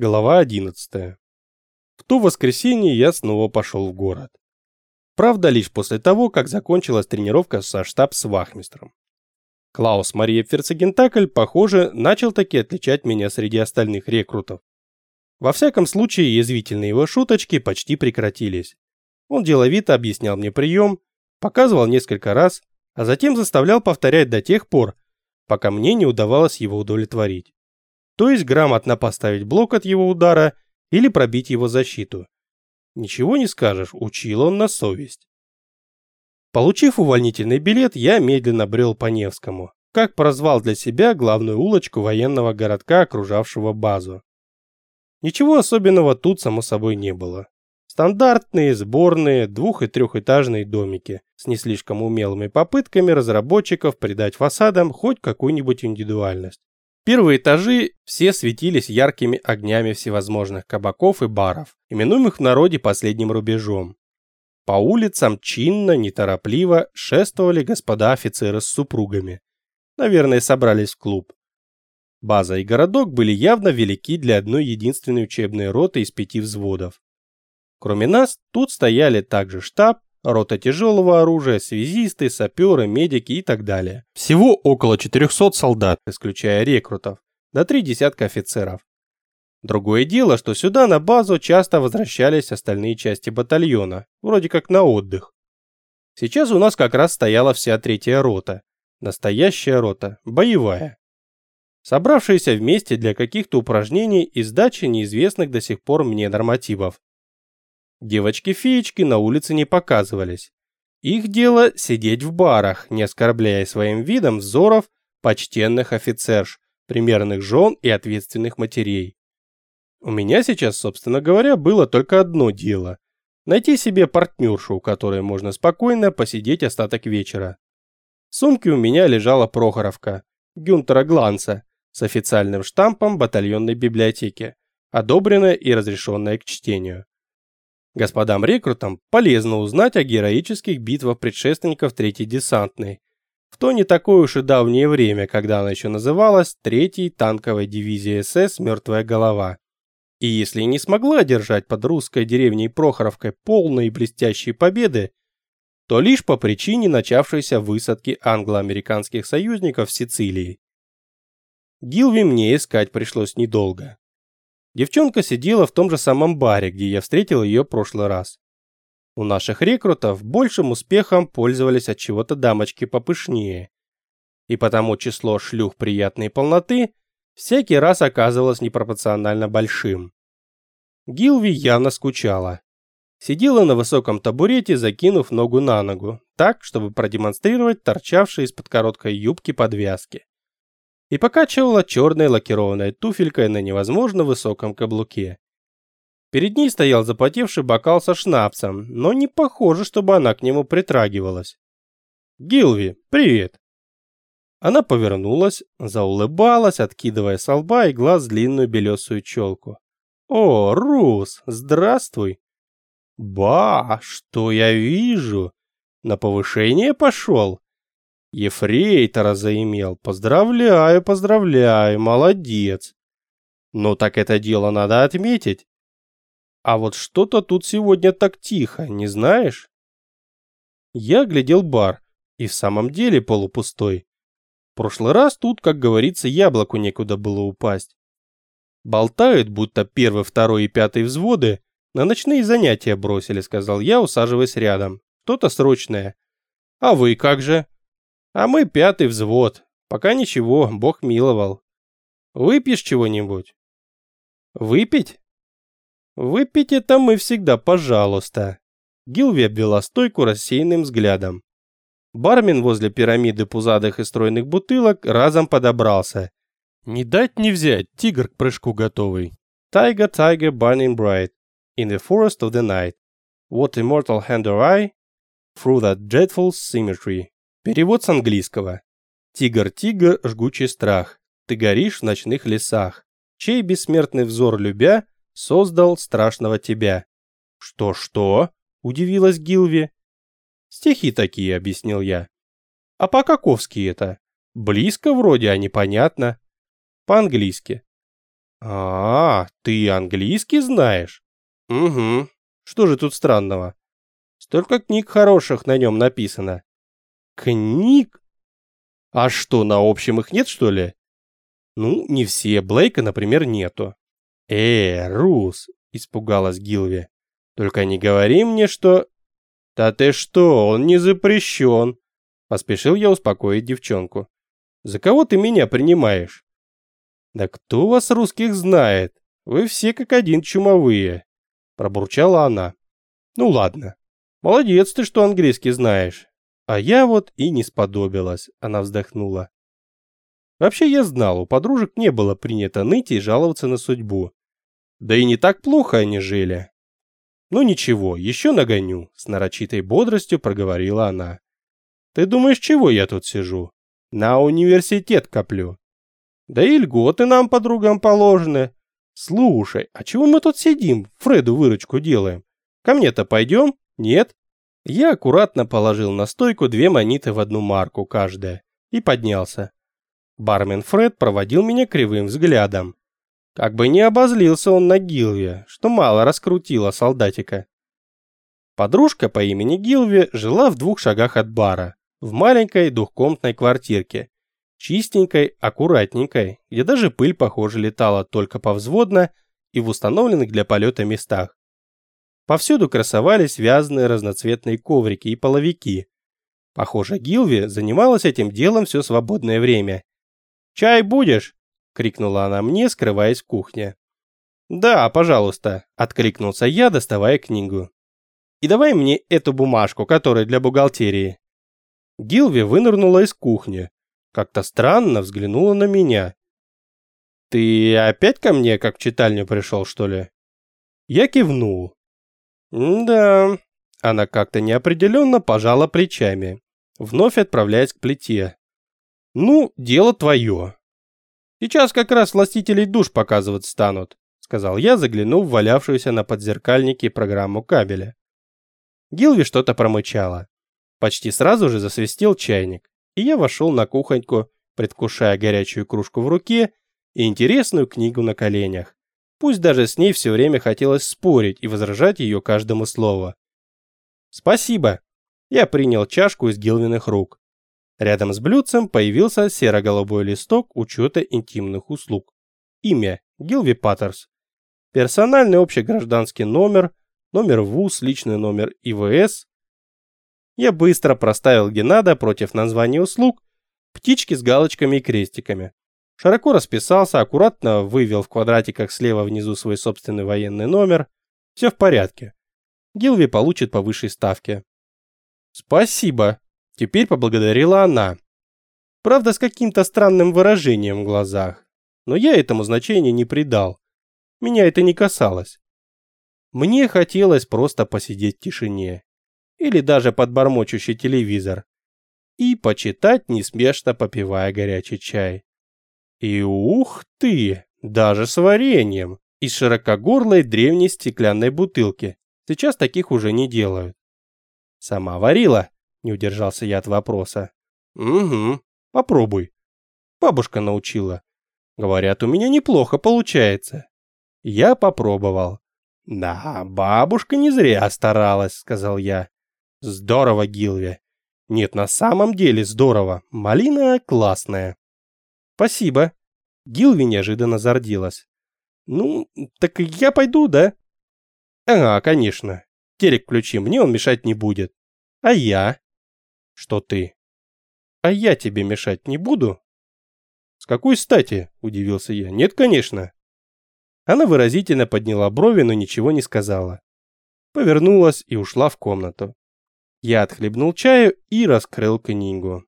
Глава 11. В то воскресенье я снова пошел в город. Правда, лишь после того, как закончилась тренировка со штаб с вахмистром. Клаус Мария Ферцегентакль, похоже, начал таки отличать меня среди остальных рекрутов. Во всяком случае, язвительные его шуточки почти прекратились. Он деловито объяснял мне прием, показывал несколько раз, а затем заставлял повторять до тех пор, пока мне не удавалось его удовлетворить то есть грамотно поставить блок от его удара или пробить его защиту. Ничего не скажешь, учил он на совесть. Получив увольнительный билет, я медленно брел по Невскому, как прозвал для себя главную улочку военного городка, окружавшего базу. Ничего особенного тут, само собой, не было. Стандартные, сборные, двух- и трехэтажные домики с не слишком умелыми попытками разработчиков придать фасадам хоть какую-нибудь индивидуальность. Первые этажи все светились яркими огнями всевозможных кабаков и баров, именуемых в народе последним рубежом. По улицам чинно, неторопливо шествовали господа офицеры с супругами. Наверное, собрались в клуб. База и городок были явно велики для одной единственной учебной роты из пяти взводов. Кроме нас, тут стояли также штаб, рота тяжелого оружия, связисты, саперы, медики и так далее. Всего около 400 солдат, исключая рекрутов, до три десятка офицеров. Другое дело, что сюда на базу часто возвращались остальные части батальона, вроде как на отдых. Сейчас у нас как раз стояла вся третья рота. Настоящая рота, боевая. Собравшиеся вместе для каких-то упражнений и сдачи неизвестных до сих пор мне нормативов. Девочки-феечки на улице не показывались. Их дело сидеть в барах, не оскорбляя своим видом взоров почтенных офицерш, примерных жен и ответственных матерей. У меня сейчас, собственно говоря, было только одно дело – найти себе партнершу, у которой можно спокойно посидеть остаток вечера. В сумке у меня лежала Прохоровка, Гюнтера Гланца, с официальным штампом батальонной библиотеки, одобренная и разрешенная к чтению. Господам рекрутам полезно узнать о героических битвах предшественников Третьей десантной. В то не такое уж и давнее время, когда она еще называлась Третьей танковой дивизией СС «Мертвая голова». И если не смогла одержать под русской деревней Прохоровкой полные блестящие победы, то лишь по причине начавшейся высадки англо-американских союзников в Сицилии. Гилви мне искать пришлось недолго. Девчонка сидела в том же самом баре, где я встретил ее прошлый раз. У наших рекрутов большим успехом пользовались от чего-то дамочки попышнее. И потому число шлюх приятной полноты всякий раз оказывалось непропорционально большим. Гилви явно скучала. Сидела на высоком табурете, закинув ногу на ногу, так, чтобы продемонстрировать торчавшие из-под короткой юбки подвязки и покачивала черной лакированной туфелькой на невозможно высоком каблуке. Перед ней стоял запотевший бокал со шнапсом, но не похоже, чтобы она к нему притрагивалась. «Гилви, привет!» Она повернулась, заулыбалась, откидывая с лба и глаз длинную белесую челку. «О, Рус, здравствуй!» «Ба, что я вижу? На повышение пошел?» Ефрейтора заимел. Поздравляю, поздравляю, молодец. Но так это дело надо отметить. А вот что-то тут сегодня так тихо, не знаешь? Я глядел бар, и в самом деле полупустой. В прошлый раз тут, как говорится, яблоку некуда было упасть. Болтают, будто первый, второй и пятый взводы на ночные занятия бросили, сказал я, усаживаясь рядом. Что-то срочное. А вы как же? А мы пятый взвод. Пока ничего, бог миловал. Выпьешь чего-нибудь? Выпить? Выпить это мы всегда, пожалуйста. Гилви обвела стойку рассеянным взглядом. Бармен возле пирамиды пузатых и стройных бутылок разом подобрался. Не дать не взять, тигр к прыжку готовый. Tiger, tiger, burning bright, in the forest of the night. What immortal hand or I, through that dreadful symmetry. Перевод с английского. Тигр-тигр, жгучий страх, ты горишь в ночных лесах, чей бессмертный взор любя, создал страшного тебя. Что-что? Удивилась Гилви. Стихи такие, объяснил я. А по-каковски это? Близко вроде, а непонятно. По-английски. А, ты английский знаешь? Угу. Что же тут странного? Столько книг хороших на нем написано. Книг? А что, на общем их нет, что ли? Ну, не все. Блейка, например, нету. Э, Рус, испугалась Гилви. Только не говори мне, что... Да ты что, он не запрещен. Поспешил я успокоить девчонку. За кого ты меня принимаешь? Да кто вас русских знает? Вы все как один чумовые. Пробурчала она. Ну ладно. Молодец ты, что английский знаешь. А я вот и не сподобилась, она вздохнула. Вообще я знал, у подружек не было принято ныть и жаловаться на судьбу. Да и не так плохо они жили. Ну ничего, еще нагоню, с нарочитой бодростью проговорила она. Ты думаешь, чего я тут сижу? На университет коплю. Да и льготы нам, подругам, положены. Слушай, а чего мы тут сидим, Фреду выручку делаем? Ко мне-то пойдем? Нет? Я аккуратно положил на стойку две монеты в одну марку каждая и поднялся. Бармен Фред проводил меня кривым взглядом. Как бы не обозлился он на Гилви, что мало раскрутила солдатика. Подружка по имени Гилви жила в двух шагах от бара, в маленькой двухкомнатной квартирке, чистенькой, аккуратненькой, где даже пыль, похоже, летала только повзводно и в установленных для полета местах. Повсюду красовались вязаные разноцветные коврики и половики. Похоже, Гилви занималась этим делом все свободное время. «Чай будешь?» крикнула она мне, скрываясь в кухне. «Да, пожалуйста», — откликнулся я, доставая книгу. «И давай мне эту бумажку, которая для бухгалтерии». Гилви вынырнула из кухни. Как-то странно взглянула на меня. «Ты опять ко мне, как в читальню пришел, что ли?» Я кивнул. «Да...» Она как-то неопределенно пожала плечами, вновь отправляясь к плите. «Ну, дело твое. Сейчас как раз властителей душ показывать станут, сказал я, заглянув в валявшуюся на подзеркальнике программу кабеля. Гилви что-то промычала. Почти сразу же засвистел чайник, и я вошел на кухоньку, предвкушая горячую кружку в руке и интересную книгу на коленях. Пусть даже с ней все время хотелось спорить и возражать ее каждому слову. «Спасибо!» Я принял чашку из Гилвиных рук. Рядом с блюдцем появился серо-голубой листок учета интимных услуг. Имя – Гилви Паттерс. Персональный общегражданский номер, номер ВУЗ, личный номер ИВС. Я быстро проставил Геннада против названия услуг, птички с галочками и крестиками. Широко расписался, аккуратно вывел в квадратиках слева внизу свой собственный военный номер. Все в порядке. Гилви получит по высшей ставке. «Спасибо», Теперь поблагодарила она. Правда, с каким-то странным выражением в глазах. Но я этому значения не придал. Меня это не касалось. Мне хотелось просто посидеть в тишине. Или даже под бормочущий телевизор. И почитать, неспешно попивая горячий чай. И ух ты, даже с вареньем. Из широкогорлой древней стеклянной бутылки. Сейчас таких уже не делают. Сама варила, не удержался я от вопроса. Угу, попробуй. Бабушка научила. Говорят, у меня неплохо получается. Я попробовал. Да, бабушка не зря старалась, сказал я. Здорово, Гилви. Нет, на самом деле здорово. Малина классная. Спасибо. Гилви неожиданно зарделась. Ну, так я пойду, да? Ага, конечно. Терек включи, мне он мешать не будет. А я? что ты. А я тебе мешать не буду? С какой стати? Удивился я. Нет, конечно. Она выразительно подняла брови, но ничего не сказала. Повернулась и ушла в комнату. Я отхлебнул чаю и раскрыл книгу.